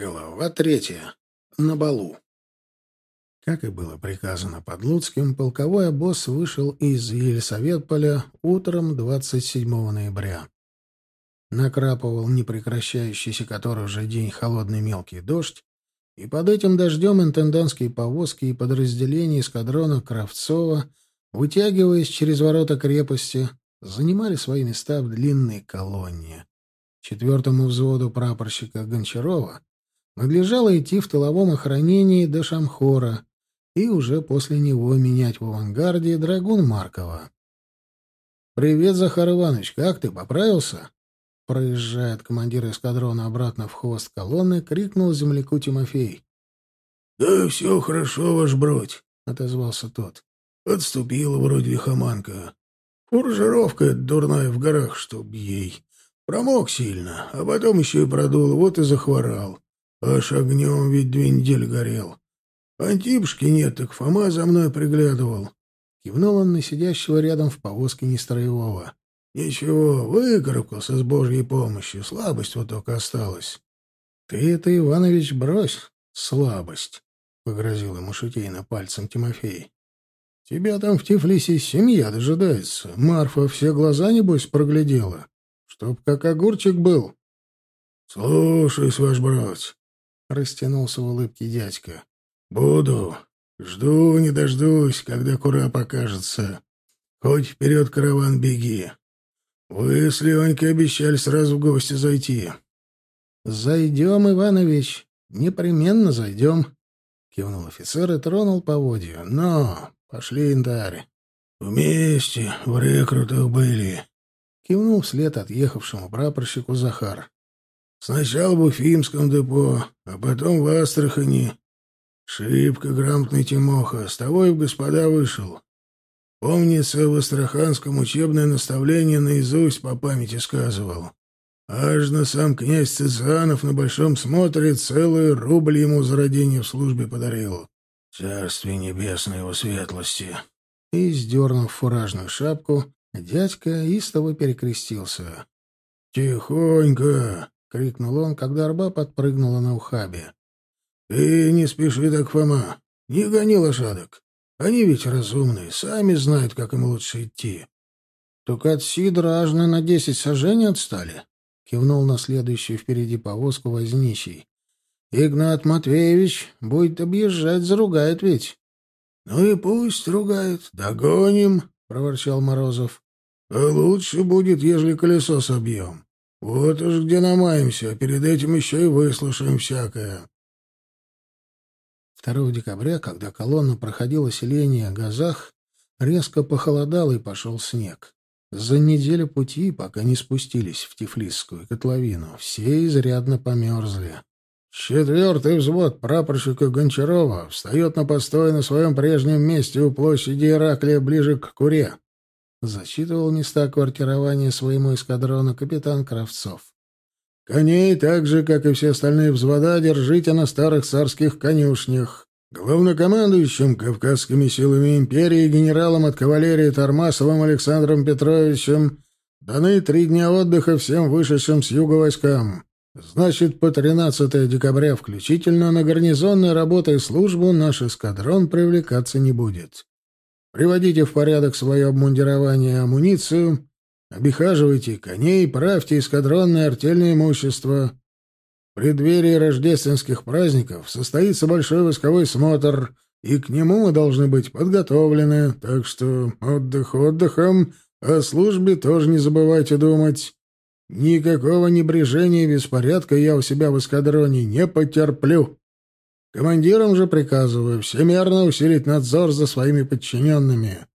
Глава третья. На балу. Как и было приказано под Луцким, полковой обоз вышел из Елисаветполя утром 27 ноября. Накрапывал непрекращающийся который уже день холодный мелкий дождь, и под этим дождем интендантские повозки и подразделения эскадрона Кравцова, вытягиваясь через ворота крепости, занимали свои места в длинной колонне. Четвертому взводу прапорщика Гончарова надлежало идти в тыловом охранении до Шамхора и уже после него менять в авангарде драгун Маркова. «Привет, Захар Иванович, как ты, поправился?» Проезжает командир эскадрона обратно в хвост колонны, крикнул земляку Тимофей. «Да все хорошо, ваш бродь», — отозвался тот. «Отступила вроде лихоманка. Фуржировка дурная в горах, чтоб ей. Промок сильно, а потом еще и продул, вот и захворал. Аж огнем ведь две недели горел. Антипшки нет, так Фома за мной приглядывал. Кивнул он на сидящего рядом в повозке нестроевого. Ничего, выкарабкался с божьей помощью, слабость вот только осталась. Ты это, Иванович, брось, слабость, — погрозил ему шутейно пальцем Тимофей. Тебя там в Тифлисе семья дожидается. Марфа все глаза, небось, проглядела. Чтоб как огурчик был. — Слушаюсь, ваш брат, Растянулся в улыбке дядька. «Буду. Жду, не дождусь, когда кура покажется. Хоть вперед, караван, беги. Вы с Леонькой обещали сразу в гости зайти». «Зайдем, Иванович. Непременно зайдем», — кивнул офицер и тронул поводья. «Но, пошли, янтарь». «Вместе в рекрутах были», — кивнул вслед отъехавшему прапорщику Захар. Сначала в Уфимском депо, а потом в Астрахани. Шибко грамотный Тимоха, с того и в господа вышел. Помнится, в Астраханском учебное наставление наизусть по памяти сказывал. Аж на сам князь Цицианов на большом смотре целый рубль ему за родение в службе подарил. Царствие небесное его светлости. И, сдернув фуражную шапку, дядька истово перекрестился. «Тихонько!» — крикнул он, когда арба подпрыгнула на ухабе. — Ты не спеши так, Фома. Не гони лошадок. Они ведь разумные, сами знают, как им лучше идти. — Так от Сидора на десять сажений отстали, — кивнул на следующую впереди повозку возничий. — Игнат Матвеевич будет объезжать, заругает ведь. — Ну и пусть ругает. Догоним, — проворчал Морозов. — лучше будет, ежели колесо собьем. Вот уж где намаемся, а перед этим еще и выслушаем всякое. 2 декабря, когда колонна проходила селение Газах, резко похолодало и пошел снег. За неделю пути, пока не спустились в Тифлисскую котловину, все изрядно померзли. Четвертый взвод прапорщика Гончарова встает на постой на своем прежнем месте у площади Ираклия ближе к Куре. Зачитывал места квартирования своему эскадрону капитан Кравцов. «Коней, так же, как и все остальные взвода, держите на старых царских конюшнях. Главнокомандующим Кавказскими силами империи генералом от кавалерии Тормасовым Александром Петровичем даны три дня отдыха всем вышедшим с юга войскам. Значит, по 13 декабря включительно на гарнизонной работы и службу наш эскадрон привлекаться не будет. Приводите в порядок свое обмундирование и амуницию, обихаживайте коней, правьте эскадронное артельное имущество. В преддверии рождественских праздников состоится большой восковой смотр, и к нему мы должны быть подготовлены, так что отдых отдыхом, о службе тоже не забывайте думать. Никакого небрежения и беспорядка я у себя в эскадроне не потерплю. Командирам же приказываю всемерно усилить надзор за своими подчиненными.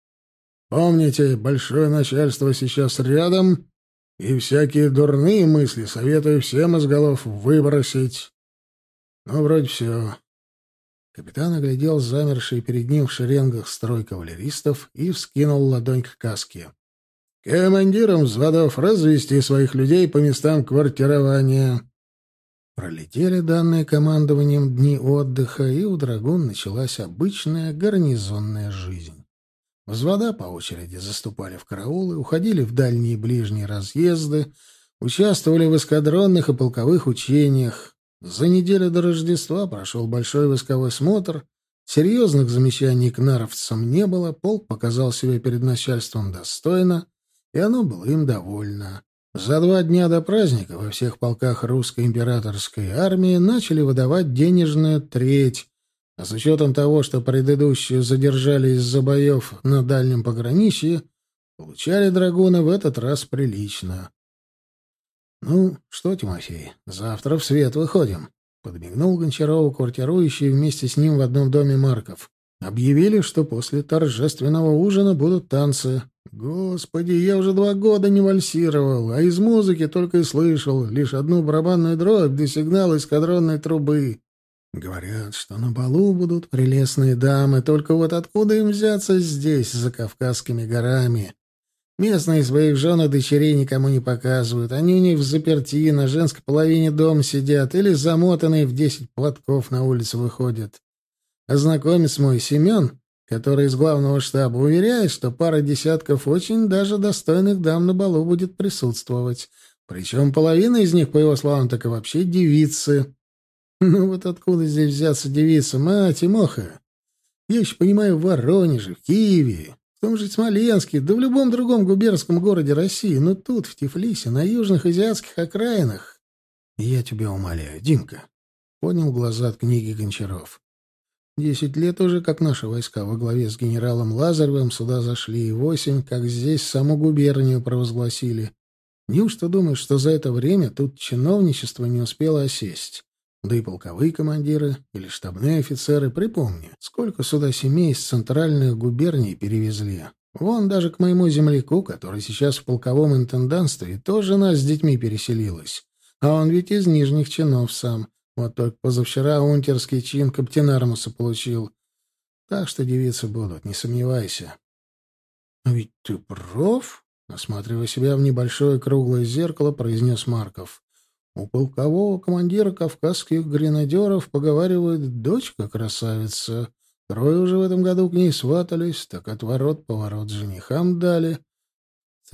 Помните, большое начальство сейчас рядом, и всякие дурные мысли советую всем из голов выбросить. Ну, вроде все. Капитан оглядел замерший перед ним в шеренгах строй кавалеристов и вскинул ладонь к каске. «Командирам взводов развести своих людей по местам квартирования. Пролетели данные командованием дни отдыха, и у «Драгун» началась обычная гарнизонная жизнь. Взвода по очереди заступали в караулы, уходили в дальние и ближние разъезды, участвовали в эскадронных и полковых учениях. За неделю до Рождества прошел большой войсковой смотр, серьезных замечаний к наровцам не было, полк показал себя перед начальством достойно, и оно было им довольно. За два дня до праздника во всех полках русской императорской армии начали выдавать денежную треть, а с учетом того, что предыдущие задержали из-за боев на дальнем пограничье, получали драгуны в этот раз прилично. «Ну что, Тимофей, завтра в свет выходим», — подмигнул Гончарову квартирующий вместе с ним в одном доме Марков. Объявили, что после торжественного ужина будут танцы. Господи, я уже два года не вальсировал, а из музыки только и слышал лишь одну барабанную дробь да сигнал эскадронной трубы. Говорят, что на балу будут прелестные дамы, только вот откуда им взяться здесь, за Кавказскими горами? Местные своих жен и дочерей никому не показывают. Они у них в заперти, на женской половине дома сидят или замотанные в десять платков на улицу выходят. А знакомец мой, Семен, который из главного штаба, уверяет, что пара десятков очень даже достойных дам на балу будет присутствовать. Причем половина из них, по его словам, так и вообще девицы. Ну вот откуда здесь взяться девицам, а, Тимоха? Я еще понимаю в Воронеже, в Киеве, в том же Смоленске, да в любом другом губернском городе России, но тут, в Тифлисе, на южных азиатских окраинах. Я тебя умоляю, Димка, — поднял глаза от книги Гончаров. Десять лет уже, как наши войска во главе с генералом Лазаревым сюда зашли, и восемь, как здесь саму губернию провозгласили. Неужто думаешь, что за это время тут чиновничество не успело осесть? Да и полковые командиры или штабные офицеры, припомни, сколько сюда семей из центральных губерний перевезли. Вон даже к моему земляку, который сейчас в полковом интендантстве, тоже жена с детьми переселилась. А он ведь из нижних чинов сам. Вот только позавчера унтерский чин каптенармуса получил. Так что девицы будут, не сомневайся. — А ведь ты прав, — осматривая себя в небольшое круглое зеркало, произнес Марков. — У полкового командира кавказских гренадеров, поговаривают, дочка красавица. Трое уже в этом году к ней сватались, так отворот-поворот женихам дали.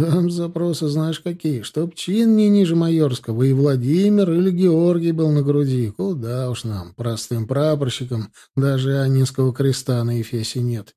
Там запросы знаешь какие, чтоб чин не ниже майорского, и Владимир или Георгий был на груди. Куда уж нам, простым прапорщикам, даже Анинского креста на Ефесе нет.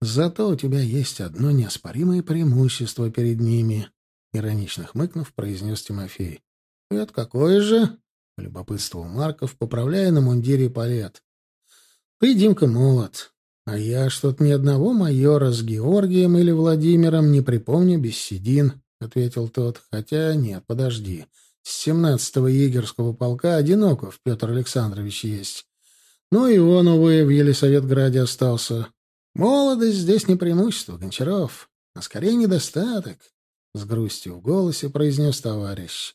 Зато у тебя есть одно неоспоримое преимущество перед ними, — иронично хмыкнув, произнес Тимофей. — Это какое же? — любопытствовал Марков, поправляя на мундире палет. — Ты, Димка, молод. А я что-то ни одного майора с Георгием или Владимиром не припомню без седин, — ответил тот. Хотя нет, подожди. С семнадцатого егерского полка Одиноков Петр Александрович есть. Ну и он, увы, в Елисаветграде остался. Молодость здесь не преимущество, Гончаров, а скорее недостаток, — с грустью в голосе произнес товарищ.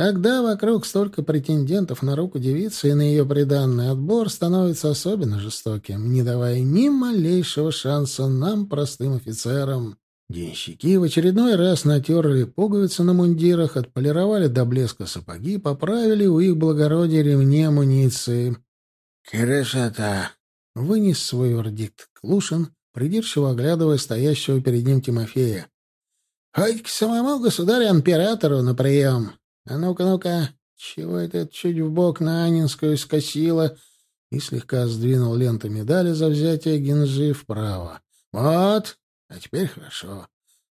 Когда вокруг столько претендентов на руку девицы и на ее приданный отбор становится особенно жестоким, не давая ни малейшего шанса нам, простым офицерам. Денщики в очередной раз натерли пуговицы на мундирах, отполировали до блеска сапоги, поправили у их благородия ремни амуниции. «Красота!» — вынес свой вердикт Клушин, придирчиво оглядывая стоящего перед ним Тимофея. «Хоть к самому государю-императору на прием!» А ну-ка, ну-ка, чего это чуть в бок на Анинскую скосило и слегка сдвинул ленту медали за взятие гинжи вправо. Вот, а теперь хорошо.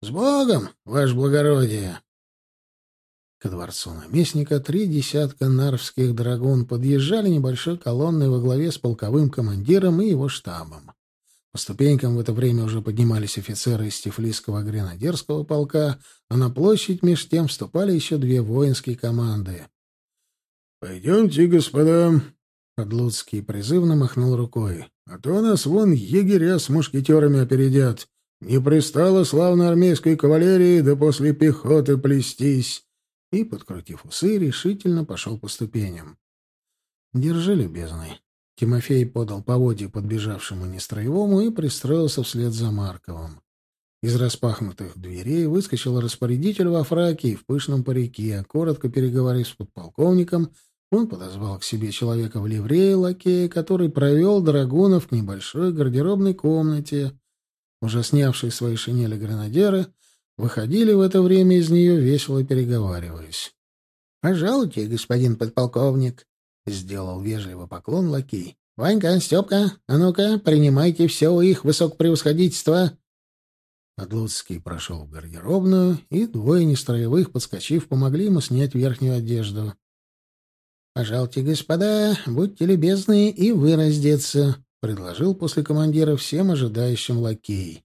С Богом, ваше благородие! Ко дворцу наместника три десятка нарвских драгун подъезжали небольшой колонной во главе с полковым командиром и его штабом. По ступенькам в это время уже поднимались офицеры из Тифлисского гренадерского полка, а на площадь меж тем вступали еще две воинские команды. «Пойдемте, господа!» Подлуцкий призывно махнул рукой. «А то нас вон егеря с мушкетерами опередят. Не пристало славной армейской кавалерии, да после пехоты плестись!» И, подкрутив усы, решительно пошел по ступеням. «Держи, любезный!» Тимофей подал поводья подбежавшему нестроевому и пристроился вслед за Марковым. Из распахнутых дверей выскочил распорядитель во фраке и в пышном парике. Коротко переговорив с подполковником, он подозвал к себе человека в ливрее лакея, который провел Драгунов к небольшой гардеробной комнате. Уже снявшие свои шинели гранадеры выходили в это время из нее, весело переговариваясь. — Пожалуйте, господин подполковник, — сделал вежливый поклон лакей. «Ванька, Степка, а ну-ка, принимайте все у их высокопревосходительства!» Подлуцкий прошел в гардеробную, и двое нестроевых, подскочив, помогли ему снять верхнюю одежду. «Пожалуйте, господа, будьте любезны и вы раздеться», — предложил после командира всем ожидающим лакей.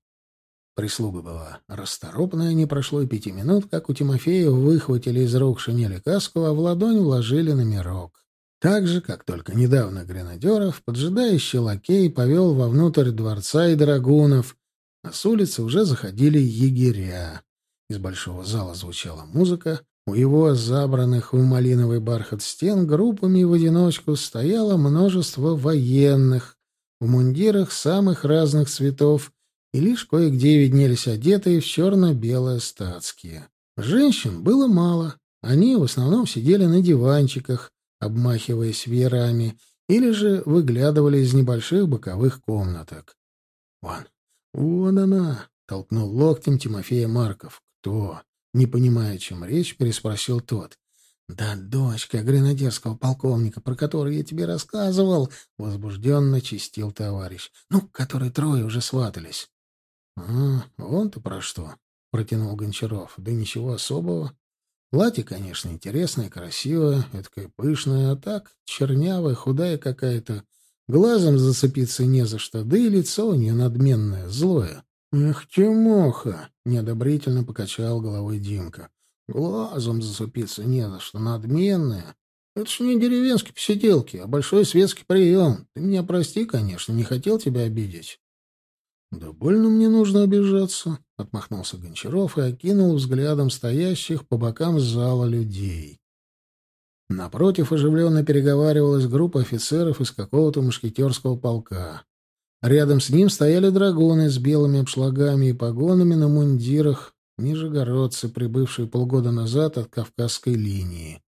Прислуга была расторопная, не прошло и пяти минут, как у Тимофея выхватили из рук шинели каску, а в ладонь вложили номерок. Так же, как только недавно гренадеров, поджидающий лакей повел вовнутрь дворца и драгунов, а с улицы уже заходили егеря. Из большого зала звучала музыка, у его забранных в малиновый бархат стен группами в одиночку стояло множество военных в мундирах самых разных цветов, и лишь кое-где виднелись одетые в черно-белое статские. Женщин было мало, они в основном сидели на диванчиках, обмахиваясь веерами, или же выглядывали из небольших боковых комнаток. «Вон, вон она!» — толкнул локтем Тимофея Марков. «Кто?» — не понимая, чем речь, переспросил тот. «Да дочка гренадерского полковника, про которую я тебе рассказывал!» — возбужденно чистил товарищ. «Ну, который трое уже сватались». «А, вон-то про что!» — протянул Гончаров. «Да ничего особого. Платье, конечно, интересное, красивое, эдакое пышное, а так чернявая, худая какая-то. Глазом зацепиться не за что, да и лицо у нее надменное, злое. «Эх, Тимоха!» — неодобрительно покачал головой Димка. «Глазом зацепиться не за что, надменное. Это ж не деревенские посиделки, а большой светский прием. Ты меня прости, конечно, не хотел тебя обидеть». «Да больно мне нужно обижаться», — отмахнулся Гончаров и окинул взглядом стоящих по бокам зала людей. Напротив оживленно переговаривалась группа офицеров из какого-то мушкетерского полка. Рядом с ним стояли драгуны с белыми обшлагами и погонами на мундирах, нижегородцы, прибывшие полгода назад от Кавказской линии.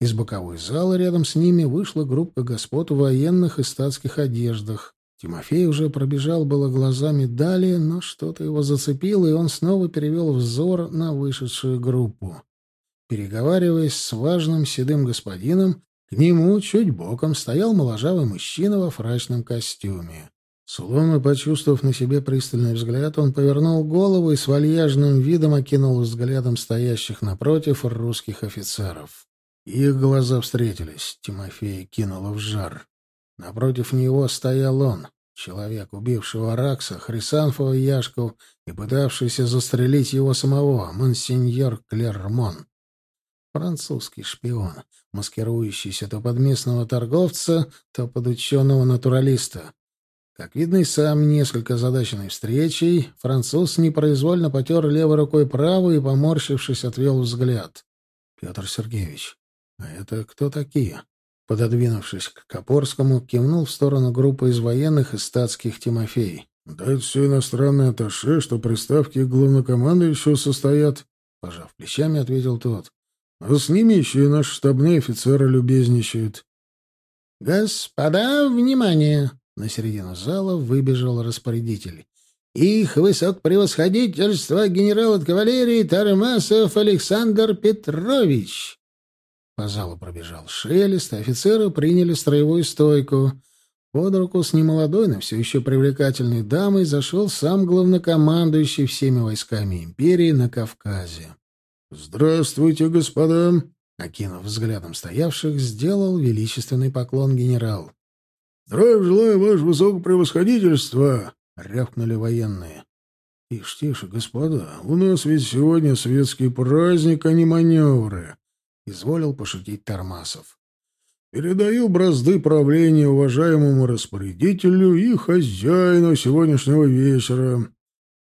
Из боковой зала рядом с ними вышла группа господ в военных и статских одеждах. Тимофей уже пробежал было глазами далее, но что-то его зацепило, и он снова перевел взор на вышедшую группу. Переговариваясь с важным седым господином, к нему чуть боком стоял моложавый мужчина во фрачном костюме. Словно почувствовав на себе пристальный взгляд, он повернул голову и с вальяжным видом окинул взглядом стоящих напротив русских офицеров. Их глаза встретились. Тимофей кинуло в жар. Напротив него стоял он, человек, убившего Аракса, Хрисанфова Яшку и пытавшийся застрелить его самого, монсеньор Клермон. Французский шпион, маскирующийся то под местного торговца, то под ученого-натуралиста. Как видно и сам несколько задаченной встречей, француз непроизвольно потер левой рукой правую и, поморщившись, отвел взгляд. — Петр Сергеевич, а это кто такие? Пододвинувшись к Копорскому, кивнул в сторону группы из военных и статских Тимофей. «Да это все иностранные атташе, что приставки к главнокомандующего состоят», — пожав плечами, ответил тот. «А с ними еще и наши штабные офицеры любезничают». «Господа, внимание!» — на середину зала выбежал распорядитель. «Их высокопревосходительство генерал от кавалерии Тармасов Александр Петрович!» По залу пробежал шелест, офицеры приняли строевую стойку. Под руку с немолодой, но все еще привлекательной дамой зашел сам главнокомандующий всеми войсками империи на Кавказе. «Здравствуйте, господа!» Окинув взглядом стоявших, сделал величественный поклон генерал. «Здравия желаю, ваше высокопревосходительство!» — рявкнули военные. «Тише, тише, господа, у нас ведь сегодня светский праздник, а не маневры!» — изволил пошутить Тормасов. «Передаю бразды правления уважаемому распорядителю и хозяину сегодняшнего вечера.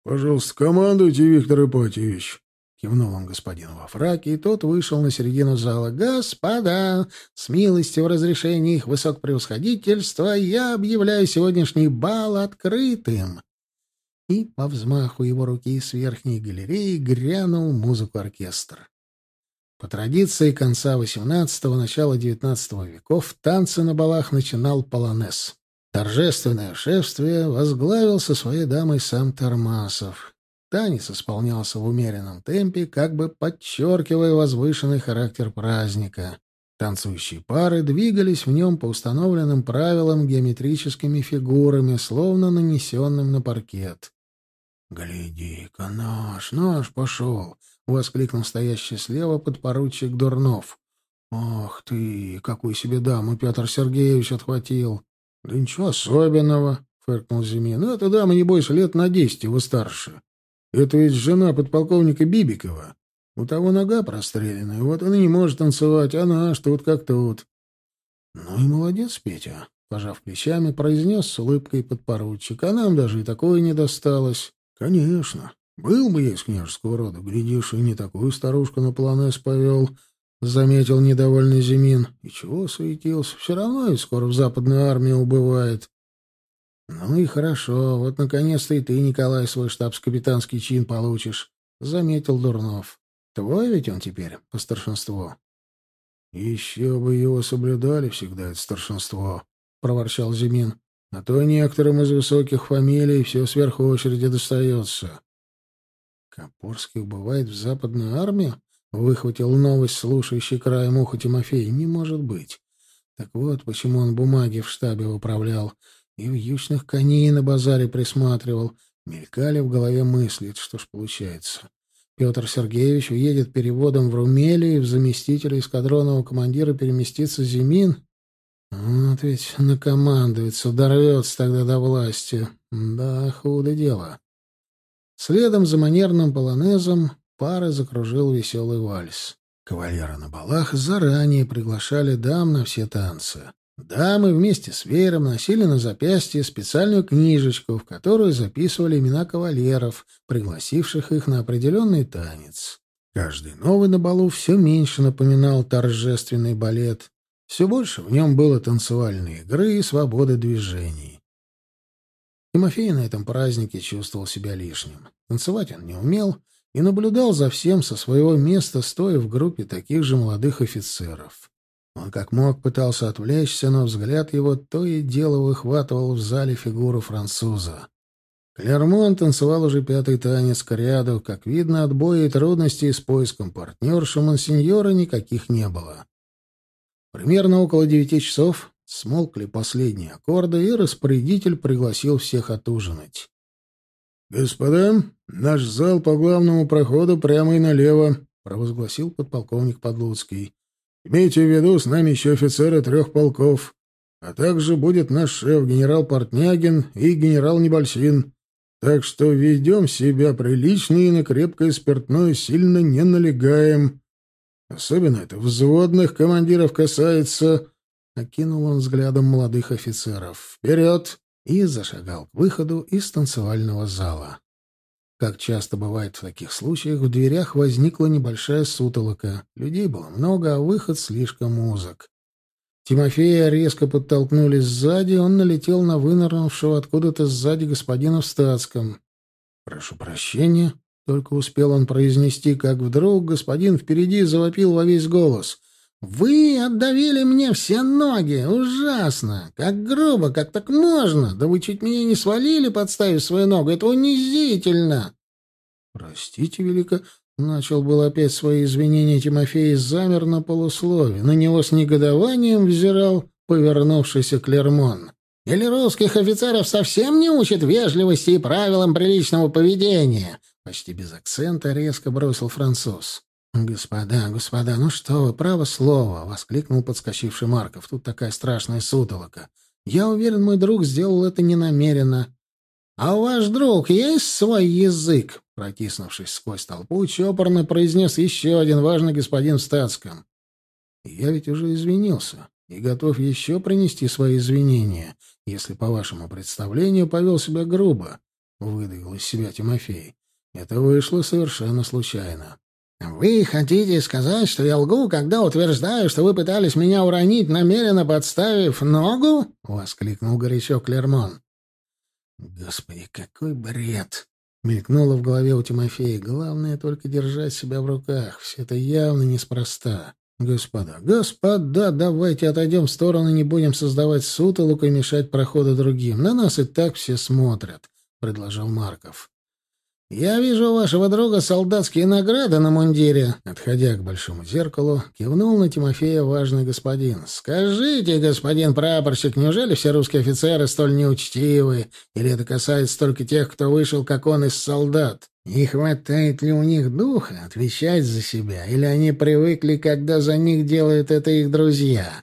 Пожалуйста, командуйте, Виктор Ипатьевич». Кивнул он господину во фраке, и тот вышел на середину зала. «Господа, с милостью в разрешении их высокопревосходительства я объявляю сегодняшний бал открытым!» И по взмаху его руки с верхней галереи грянул музыку оркестр. По традиции конца XVIII – начала XIX веков танцы на балах начинал полонез. Торжественное шествие возглавил со своей дамой сам Тормасов. Танец исполнялся в умеренном темпе, как бы подчеркивая возвышенный характер праздника. Танцующие пары двигались в нем по установленным правилам геометрическими фигурами, словно нанесенным на паркет. «Гляди-ка, наш, наш пошел!» — воскликнул стоящий слева подпоручик Дурнов. «Ах ты, какую себе даму Петр Сергеевич отхватил!» «Да ничего особенного», — фыркнул Зимин. «Ну, эта дама, небось, лет на десять его старше. Это ведь жена подполковника Бибикова. У того нога простреленная, вот она не может танцевать, а наш тут как тут». «Ну и молодец, Петя», — пожав плечами, произнес с улыбкой подпоручик. «А нам даже и такое не досталось». «Конечно. Был бы я из княжеского рода, глядишь, и не такую старушку на полонез повел», — заметил недовольный Зимин. «И чего суетился? Все равно и скоро в западную армию убывает». «Ну и хорошо. Вот, наконец-то, и ты, Николай, свой штабс-капитанский чин получишь», — заметил Дурнов. «Твой ведь он теперь по старшинству?» «Еще бы его соблюдали всегда, это старшинство», — проворчал Зимин. «А то некоторым из высоких фамилий все сверху очереди достается». «Копорских бывает в западную армию?» — выхватил новость слушающий краем уха Тимофей. «Не может быть. Так вот, почему он бумаги в штабе управлял и в ючных коней на базаре присматривал. Мелькали в голове мысли, что ж получается. Петр Сергеевич уедет переводом в Румелию, и в заместителя эскадронного командира переместится Зимин. Вот ведь накомандуется, дорвется тогда до власти. Да, худо дело. Следом за манерным полонезом пары закружил веселый вальс. Кавалеры на балах заранее приглашали дам на все танцы. Дамы вместе с веером носили на запястье специальную книжечку, в которую записывали имена кавалеров, пригласивших их на определенный танец. Каждый новый на балу все меньше напоминал торжественный балет, все больше в нем было танцевальной игры и свободы движений. Тимофей на этом празднике чувствовал себя лишним. Танцевать он не умел и наблюдал за всем со своего места, стоя в группе таких же молодых офицеров. Он как мог пытался отвлечься, но взгляд его то и дело выхватывал в зале фигуру француза. Клермон танцевал уже пятый танец к ряду. Как видно, отбоя и трудностей с поиском партнерши Монсеньора никаких не было. Примерно около девяти часов смолкли последние аккорды, и распорядитель пригласил всех отужинать. «Господа, наш зал по главному проходу прямо и налево», — провозгласил подполковник Подлуцкий. Имейте в виду, с нами еще офицеры трех полков, а также будет наш шеф генерал Портнягин и генерал Небольсин. Так что ведем себя прилично и на крепкое спиртное сильно не налегаем. Особенно это взводных командиров касается. Окинул он взглядом молодых офицеров. Вперед! И зашагал к выходу из танцевального зала. Как часто бывает в таких случаях, в дверях возникла небольшая сутолока. Людей было много, а выход слишком узок. Тимофея резко подтолкнули сзади, он налетел на вынырнувшего откуда-то сзади господина в статском. «Прошу прощения», — только успел он произнести, как вдруг господин впереди завопил во весь голос. «Вы отдавили мне все ноги! Ужасно! Как грубо, как так можно? Да вы чуть меня не свалили, подставив свою ногу! Это унизительно!» «Простите, велико...» — начал был опять свои извинения Тимофей и замер на полуслове. На него с негодованием взирал повернувшийся Клермон. «Или русских офицеров совсем не учат вежливости и правилам приличного поведения?» Почти без акцента резко бросил француз. «Господа, господа, ну что вы, право слово!» — воскликнул подскочивший Марков. «Тут такая страшная сутолока. Я уверен, мой друг сделал это ненамеренно». «А ваш друг есть свой язык?» Протиснувшись сквозь толпу, чопорно произнес еще один важный господин в статском. «Я ведь уже извинился и готов еще принести свои извинения, если, по вашему представлению, повел себя грубо», — выдавил из себя Тимофей. «Это вышло совершенно случайно». «Вы хотите сказать, что я лгу, когда утверждаю, что вы пытались меня уронить, намеренно подставив ногу?» — воскликнул горячо Клермон. «Господи, какой бред!» — мелькнуло в голове у Тимофея. «Главное только держать себя в руках. Все это явно неспроста. Господа, господа, давайте отойдем в сторону, не будем создавать сутолок и мешать проходу другим. На нас и так все смотрят», — предложил Марков. «Я вижу у вашего друга солдатские награды на мундире». Отходя к большому зеркалу, кивнул на Тимофея важный господин. «Скажите, господин прапорщик, неужели все русские офицеры столь неучтивы? Или это касается только тех, кто вышел, как он, из солдат? Не хватает ли у них духа отвечать за себя? Или они привыкли, когда за них делают это их друзья?»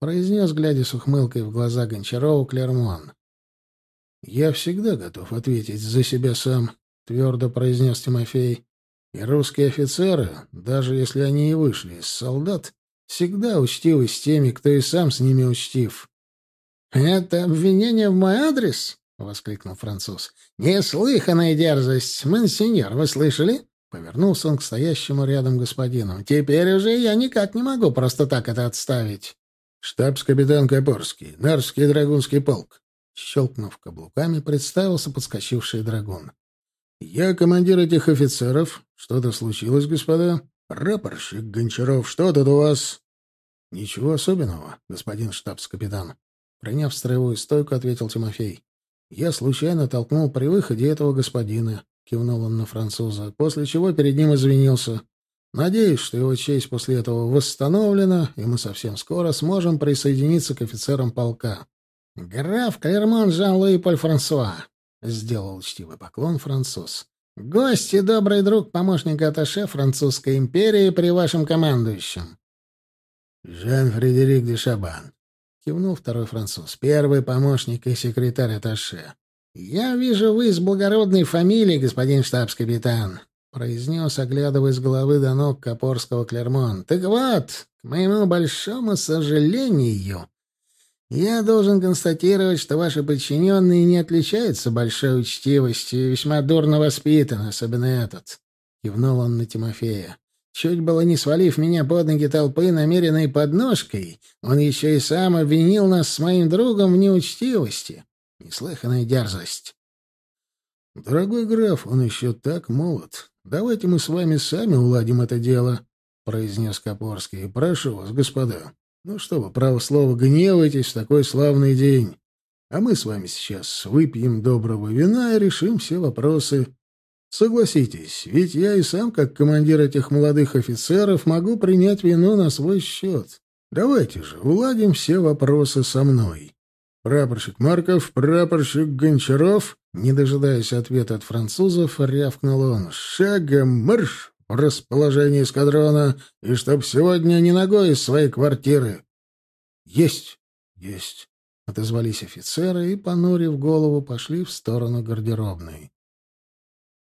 Произнес, глядя с ухмылкой в глаза Гончарова, Клермон. «Я всегда готов ответить за себя сам», — твердо произнес Тимофей. «И русские офицеры, даже если они и вышли из солдат, всегда учтивы с теми, кто и сам с ними учтив». «Это обвинение в мой адрес?» — воскликнул француз. «Неслыханная дерзость! Монсеньор, вы слышали?» Повернулся он к стоящему рядом господину. «Теперь уже я никак не могу просто так это отставить». «Штабс-капитан Копорский, Нарвский драгунский полк», Щелкнув каблуками, представился подскочивший драгун. «Я командир этих офицеров. Что-то случилось, господа? Рапорщик Гончаров, что тут у вас?» «Ничего особенного, господин штабс-капитан». Приняв строевую стойку, ответил Тимофей. «Я случайно толкнул при выходе этого господина», — кивнул он на француза, после чего перед ним извинился. «Надеюсь, что его честь после этого восстановлена, и мы совсем скоро сможем присоединиться к офицерам полка». «Граф Клермон Жан-Луи Поль Франсуа», — сделал учтивый поклон француз. «Гость и добрый друг помощника атташе Французской империи при вашем командующем». «Жан-Фредерик де Шабан», — кивнул второй француз, — «первый помощник и секретарь атташе». «Я вижу, вы из благородной фамилии, господин штабс-капитан», — произнес, оглядывая с головы до ног Копорского Клермон. «Так вот, к моему большому сожалению, я должен констатировать, что ваши подчиненные не отличаются большой учтивостью и весьма дурно воспитаны, особенно этот. Кивнул он на Тимофея. Чуть было не свалив меня под ноги толпы, намеренной подножкой, он еще и сам обвинил нас с моим другом в неучтивости. Неслыханная дерзость. «Дорогой граф, он еще так молод. Давайте мы с вами сами уладим это дело», — произнес Копорский. «Прошу вас, господа». Ну что вы, право слово, гневаетесь в такой славный день. А мы с вами сейчас выпьем доброго вина и решим все вопросы. Согласитесь, ведь я и сам, как командир этих молодых офицеров, могу принять вину на свой счет. Давайте же уладим все вопросы со мной. Прапорщик Марков, прапорщик Гончаров, не дожидаясь ответа от французов, рявкнул он. «Шагом марш! В расположении эскадрона, и чтоб сегодня не ногой из своей квартиры. — Есть, есть, — отозвались офицеры и, понурив голову, пошли в сторону гардеробной.